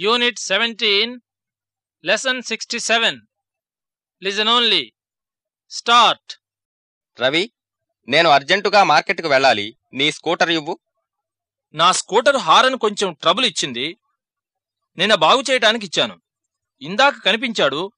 Unit seventeen lesson sixty seven listen only start Ravi నేను అర్జెంటుగా మార్కెట్కు వెళ్ళాలి. నీ స్కూటర్ ఇవ్వు. నా స్కూటర్ హారన్ కొంచెం ట్రబుల్ ఇచ్చింది. నిన్న బాగు చేయటానికి ఇచ్చాను. ఇందాక కనిపించాడు.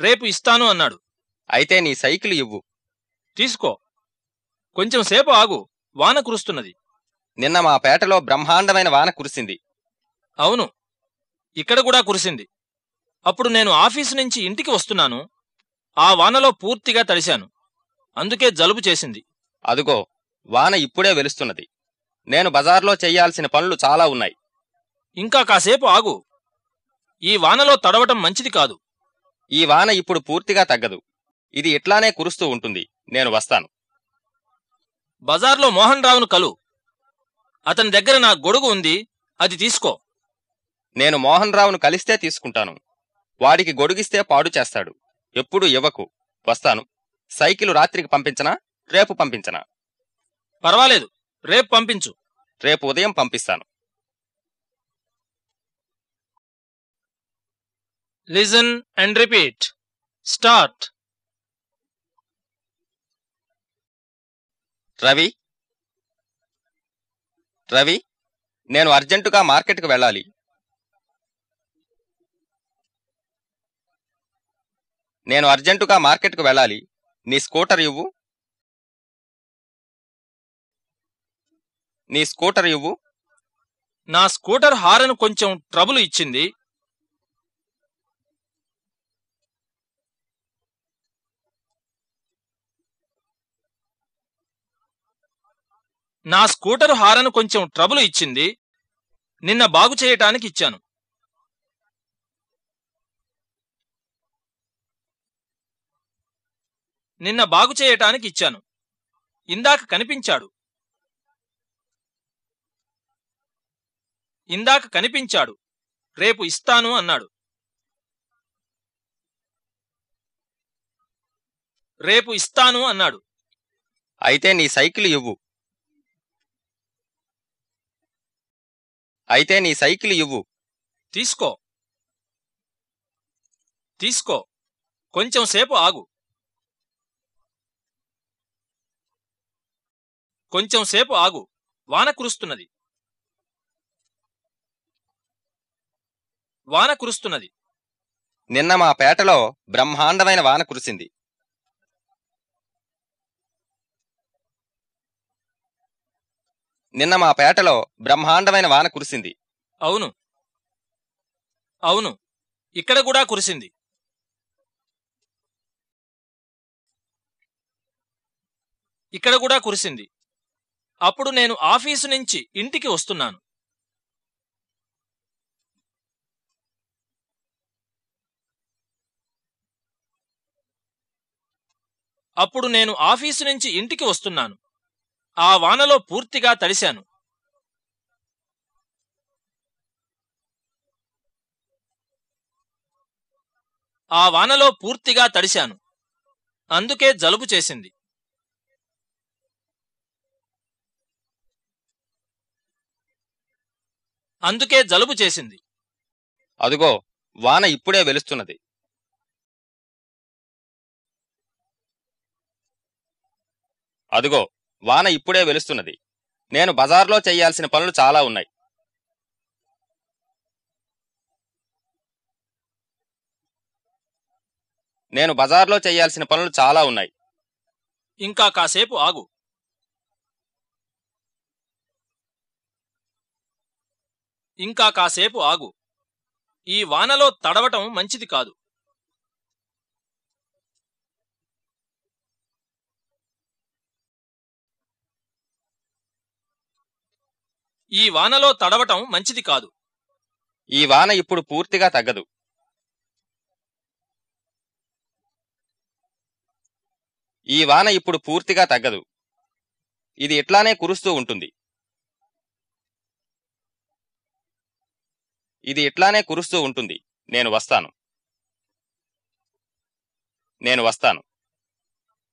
రేపు ఇస్తాను అన్నాడు. అయితే నీ సైకిల్ ఇవ్వు. తీసుకో. కొంచెం సేపు ఆగు. వాన కురుస్తున్నది. నిన్న మా పేటలో బ్రహ్మాండమైన వాన కురిసింది. అవును. ఇక్కడ కూడా కురిసింది. అప్పుడు నేను ఆఫీసు నుంచి ఇంటికి వస్తున్నాను. ఆ వానలో పూర్తిగా తడిశాను. అందుకే జలుబు చేసింది. అదుగో వాన ఇప్పుడే వెలుస్తున్నది. నేను బజార్లో చెయ్యాల్సిన పనులు చాలా ఉన్నాయి. ఇంకా కాసేపు ఆగు. ఈ వానలో తడవటం మంచిది కాదు. ఈ వాన ఇప్పుడు పూర్తిగా తగ్గదు. ఇది ఇట్లానే కురుస్తూ ఉంటుంది. నేను వస్తాను. బజార్లో మోహన్ రావును కలు. అతని దగ్గర నా గొడుగు ఉంది. అది తీసుకో. నేను మోహన్ రావును కలిస్తే తీసుకుంటాను. వాడికి గొడుగిస్తే పాడు చేస్తాడు. ఎప్పుడు ఇవ్వకు. వస్తాను. సైకిలు రాత్రికి పంపించనా? రేపు పంపించనా? పర్వాలేదు. రేపు పంపించు. రేపు ఉదయం పంపిస్తాను. Listen and repeat start Ravi? Ravi? నేను అర్జెంటుగా మార్కెట్కు వెళ్ళాలి. నేను అర్జెంటుగా మార్కెట్కు వెళ్ళాలి. నీ స్కూటర్ ఇవ్వు. నీ స్కూటర్ ఇవ్వు. నా స్కూటర్ హారన్ కొంచెం ట్రబుల్ ఇచ్చింది. నా స్కూటర్ హారన్ కొంచెం ట్రబుల్ ఇచ్చింది. నిన్న బాగు చేయటానికి ఇచ్చాను. నిన్న బాగు చేయటానికి ఇచ్చాను. ఇందాక కనిపించాడు. ఇందాక కనిపించాడు. రేపు ఇస్తాను అన్నాడు. రేపు ఇస్తాను అన్నాడు. అయితే నీ సైకిల్ ఇవ్వు. అయితే నీ సైకిల్ ఇవ్వు. తీసుకో. తీసుకో. కొంచెం సేపు ఆగు. కొంచెం సేపు ఆగు. వాన కురుస్తున్నది. వాన కురుస్తున్నది. నిన్న మా పేటలో బ్రహ్మాండమైన వాన కురిసింది. నిన్న మా పేటలో బ్రహ్మాండమైన వాన కురిసింది. అవును. అవును. ఇక్కడ కూడా కురిసింది. ఇక్కడ కూడా కురిసింది. అప్పుడు నేను ఆఫీసు నుంచి ఇంటికి వస్తున్నాను. అప్పుడు నేను ఆఫీసు నుంచి ఇంటికి వస్తున్నాను. ఆ వానలో పూర్తిగా తడిశాను. ఆ వానలో పూర్తిగా తడిశాను. అందుకే జలుబు చేసింది. అందుకే జలుబు చేసింది. అదుగో వాన ఇప్పుడే వెలుస్తున్నది. అదుగో వాన ఇప్పుడే వెలుస్తున్నది. నేను బజార్లో చెయ్యాల్సిన పనులు చాలా ఉన్నాయి. నేను బజార్లో చెయ్యాల్సిన పనులు చాలా ఉన్నాయి. ఇంకా కాసేపు ఆగు. ఇంకా కాసేపు ఆగు. ఈ వానలో తడవటం మంచిది కాదు. ఈ వానలో తడవటం మంచిది కాదు. ఈ వాన ఇప్పుడు పూర్తిగా తగ్గదు. ఈ వాన ఇప్పుడు పూర్తిగా తగ్గదు. ఇది ఇట్లానే కురుస్తూ ఉంటుంది. ఇది ఇట్లానే కురుస్తూ ఉంటుంది. నేను వస్తాను. నేను వస్తాను.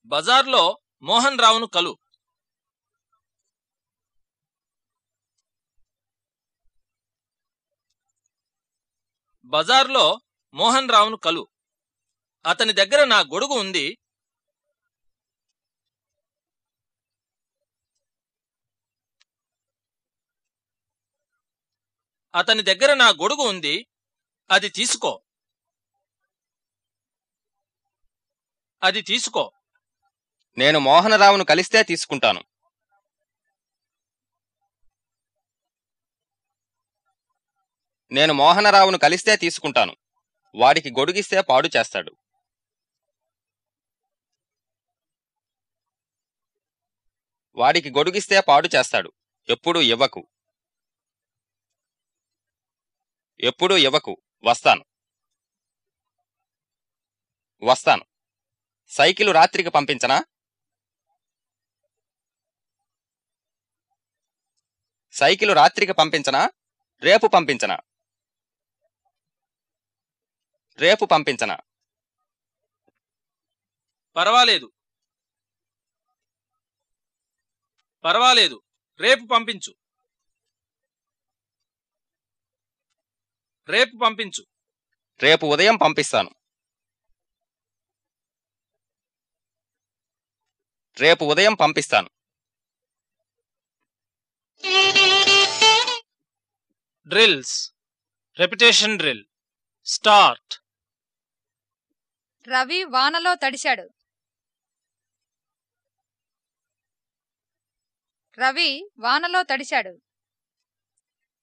బజార్లో మోహన్ రావును కలు. బజార్లో మోహన్ రావును కలు. అతని దగ్గర నా గొడుగు ఉంది. అతని దగ్గర నా గొడుగు ఉంది అది తీసుకో. అది తీసుకో. నేను మోహనరావును కలిస్తే తీసుకుంటాను. నేను మోహనరావును కలిస్తే తీసుకుంటాను. వాడికి గొడుగిస్తే పాడు చేస్తాడు. వాడికి గొడుగిస్తే పాడు చేస్తాడు. ఎప్పుడు ఇవ్వకు. ఎప్పుడు ఇవ్వకు. వస్తాను. వస్తాను. సైకిలు రాత్రికి పంపించనా? సైకిలు రాత్రికి పంపించనా? రేపు పంపించనా? రేపు పంపించనా? పర్వాలేదు. పర్వాలేదు. రేపు పంపించు. రేపు పంపించు. రేపు ఉదయం పంపిస్తాను. రేపు ఉదయం పంపిస్తాను. Drills. Repetition drill. Start. Ravi వానలో తడిశాడు. రవి వానలో తడిశాడు.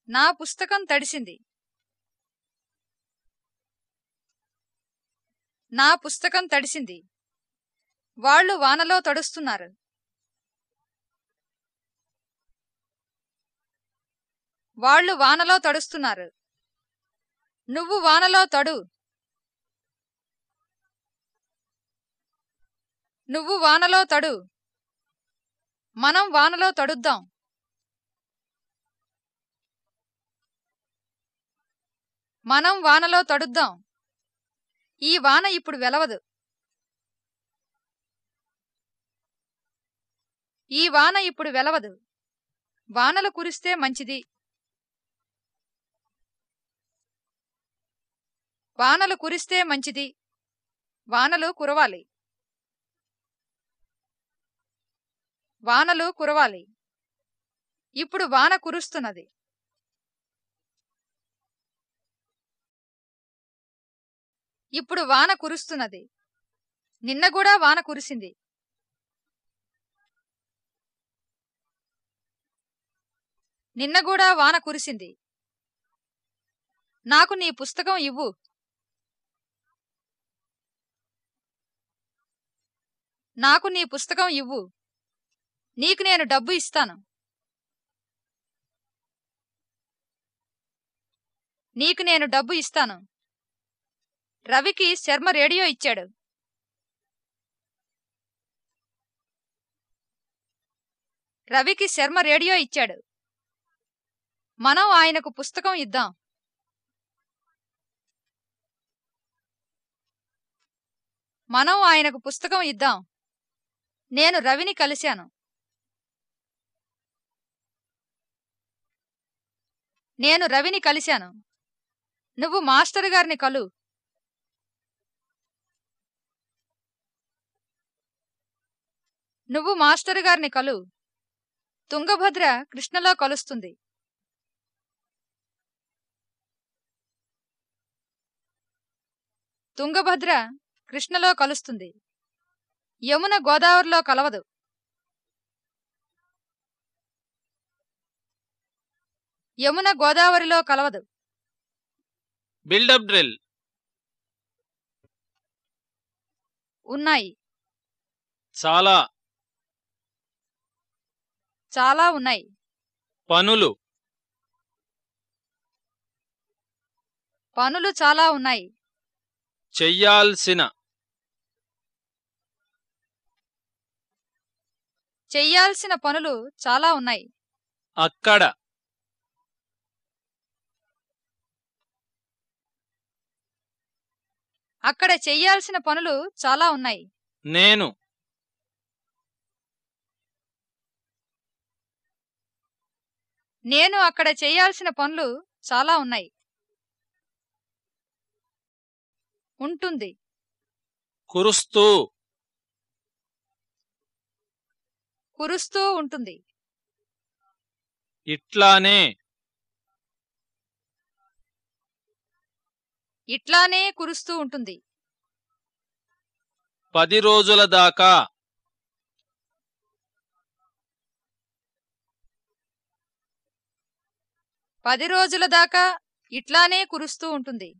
నా పుస్తకం తడిసింది. నా పుస్తకం తడిసింది. వాళ్ళు వానలో తడుస్తున్నారు. వాళ్ళు వానలో తడుస్తున్నారు. నువ్వు వానలో తడు. నువ్వు వానలో తడు. మనం వానలో తడుద్దాం. మనం వానలో తడుద్దాం. ఈ వాన ఇప్పుడు వెలవదు. ఈ వాన ఇప్పుడు వెలవదు. వానలు కురిస్తే మంచిది. వానలు కురిస్తే మంచిది. వానలు కురవాలి. వానలు కురవాలి. ఇప్పుడు వాన కురుస్తున్నది. ఇప్పుడు వాన కురుస్తున్నది. నిన్న కూడా వాన కురిసింది. నిన్న కూడా వాన కురిసింది. నాకు నీ పుస్తకం ఇవ్వు. నాకు నీ పుస్తకం ఇవ్వు. నీకు నేను డబ్బు ఇస్తాను. నీకు నేను డబ్బు ఇస్తాను. రవికి శర్మ రేడియో ఇచ్చాడు. రవికి శర్మ రేడియో ఇచ్చాడు. మనం ఆయనకు పుస్తకం ఇద్దాం. మనం ఆయనకు పుస్తకం ఇద్దాం. నేను రవిని కలిశాను. నేను రవిని కలిశాను. నువ్వు మాస్టర్ గారిని కలు. నువ్వు మాస్టర్ గారిని కలు. తుంగభద్ర కృష్ణలో కలుస్తుంది. తుంగభద్ర కృష్ణలో కలుస్తుంది. యమున గోదావరిలో కలవదు. యమున గోదావరిలో కలవదు. Build up drill. ఉన్నాయి. చాలా చాలా ఉన్నాయి. పనులు. పనులు చాలా ఉన్నాయి. చెయ్యాల్సిన. చెయ్యాల్సిన పనులు చాలా ఉన్నాయి. అక్కడ. అక్కడ చెయ్యాల్సిన పనులు చాలా ఉన్నాయి. నేను. నేను అక్కడ చేయాల్సిన పనులు చాలా ఉన్నాయి. ఉంటుంది. కురుస్తూ. కురుస్తూ ఉంటుంది. ఇట్లానే. ఇట్లానే కురుస్తూ ఉంటుంది. పది రోజుల దాకా. పది రోజుల దాకా ఇట్లానే కురుస్తూ ఉంటుంది.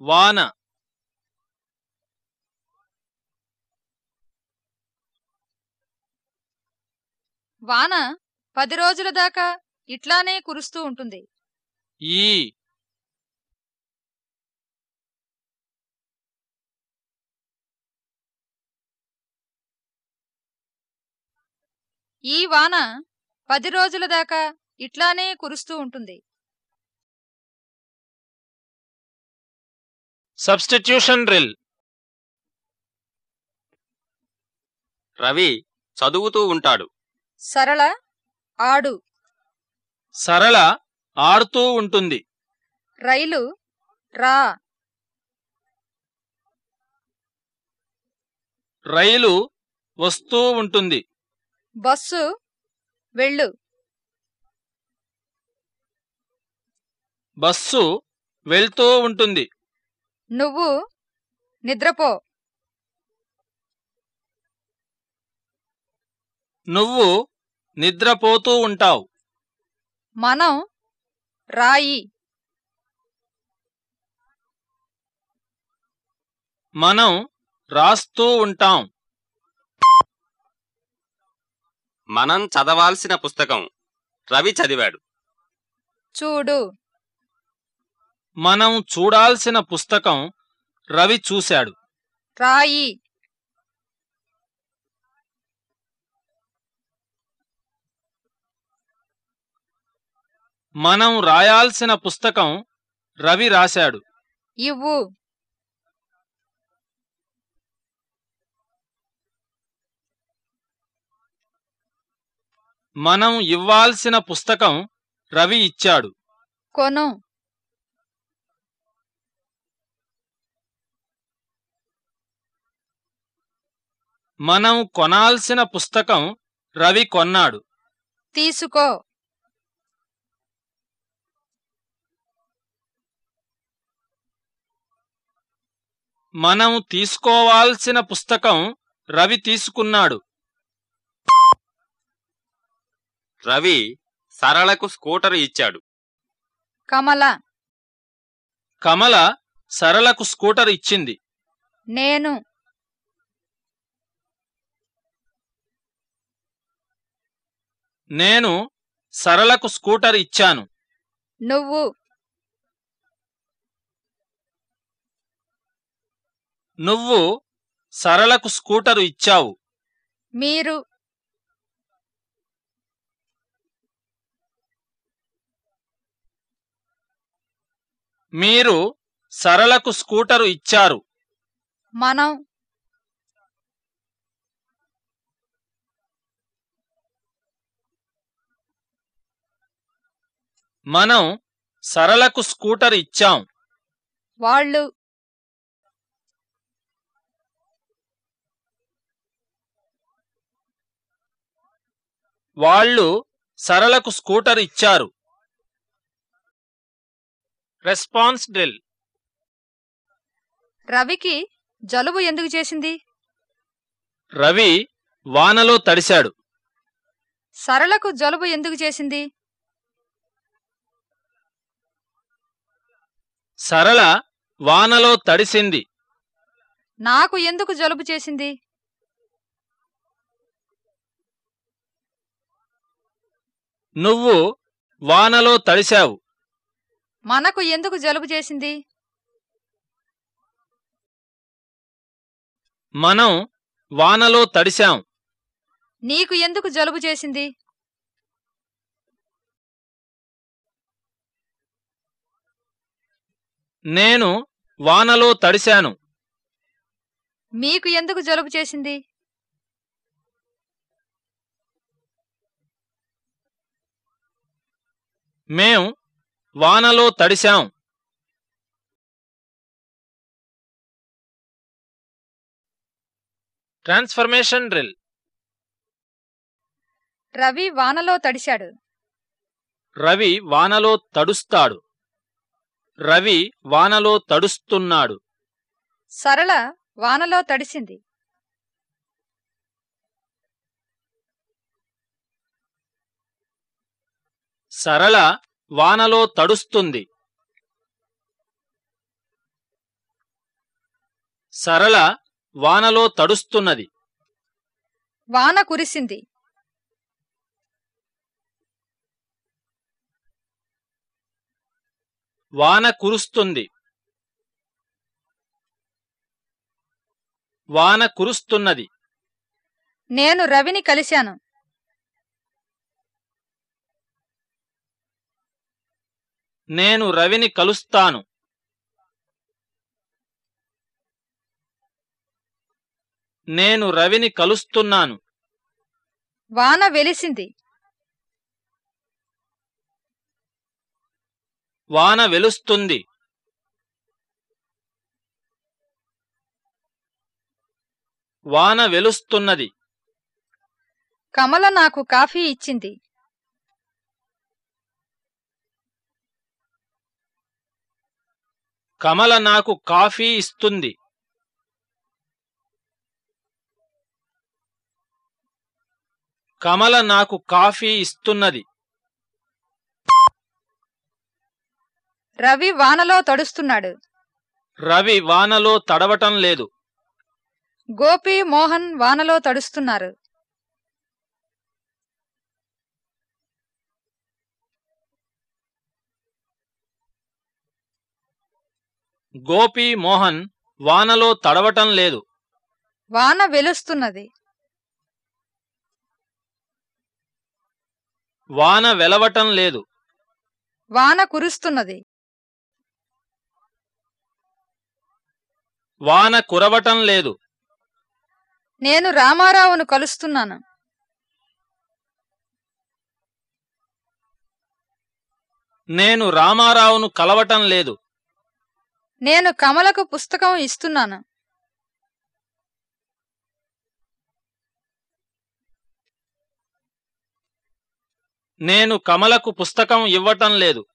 వాన. వాన పది రోజుల దాకా ఇట్లానే కురుస్తూ ఉంటుంది. ఈ. ఈ వాన పది రోజుల దాకా ఇట్లానే కురుస్తూ ఉంటుంది. సబ్స్టిట్యూషన్ డ్రిల్ రవి చదువుతూ ఉంటాడు. సరళ ఆడు. సరళ ఆడుతూ ఉంటుంది. రైలు రా. రైలు వస్తూ ఉంటుంది. బస్సు వెళ్ళు. బస్సు వెళ్తూ ఉంటుంది. నువ్వు నిద్రపో. నువ్వు నిద్రపోతూ ఉంటావు. మనం రాయి. మనం రాస్తూ ఉంటాం. మనం చదవాల్సిన పుస్తకం రవి చదివాడు. చూడు. మనం చూడాల్సిన పుస్తకం రవి చూశాడు. రాయి. మనం రాయాల్సిన పుస్తకం రవి రాశాడు. ఇవ్వు. మనం ఇవ్వాల్సిన పుస్తకం రవి ఇచ్చాడు. కొను. మనం కొనాల్సిన పుస్తకం రవి కొన్నాడు. తీసుకో. మనం తీసుకోవాల్సిన పుస్తకం రవి తీసుకున్నాడు. రవి సరళకు స్కూటర్ ఇచ్చాడు. కమల. కమల సరళకు స్కూటర్ ఇచ్చింది. నేను. నేను సరళకు స్కూటర్ ఇచ్చాను. నువ్వు నువ్వు సరళకు స్కూటరు ఇచ్చావు. మీరు మీరు సరళకు స్కూటరు ఇచ్చారు. మనం మనం సరళకు స్కూటర్ ఇచ్చాం. వాళ్ళు వాళ్ళు సరళకు స్కూటర్ ఇచ్చారు. Response drill. రవికి జలుబు ఎందుకు చేసింది? రవి వానలో తడిశాడు. సరళకు జలుబు ఎందుకు చేసింది? సరళ వానలో తడిసింది. నాకు ఎందుకు జలుబు చేసింది? నువ్వు వానలో తడిశావు. మనకు ఎందుకు జలుబు చేసింది? మనం వానలో తడిశాం. నీకు ఎందుకు జలుబు చేసింది? నేను వానలో తడిశాను. మీకు ఎందుకు జలుబు చేసింది? మేం వానలో తడిశాం. Transformation drill. రవి వానలో తడిశాడు. రవి వానలో తడుస్తాడు. రవి వానలో తడుస్తున్నాడు. సరళ వానలో తడిసింది. సరళ వానలో తడుస్తుంది. సరళ వానలో తడుస్తున్నది. వాన కురిసింది. వాన కురుస్తుంది. వాన కురుస్తున్నది. నేను రవిని కలిశాను. నేను రవిని కలుస్తాను. నేను రవిని కలుస్తున్నాను. వాన వెలిసింది. వాన వెలుస్తుంది. వాన వెలుస్తున్నది. కమల నాకు కాఫీ ఇచ్చింది. కమల నాకు కాఫీ ఇస్తుంది. కమల నాకు కాఫీ ఇస్తున్నది. రవి వానలో తడుస్తున్నాడు. రవి వానలో తడవటం లేదు. గోపి మోహన్ వానలో తడుస్తున్నారు. గోపి మోహన్ వానలో తడవటం లేదు. వాన వెలుస్తున్నది. వాన వెలవటం లేదు. వాన కురుస్తున్నది. వాన కురవటం లేదు. నేను రామారావును కలుస్తున్నాను. నేను రామారావును కలవటం లేదు. నేను కమలకు పుస్తకం ఇస్తున్నాను. నేను కమలకు పుస్తకం ఇవ్వటం లేదు.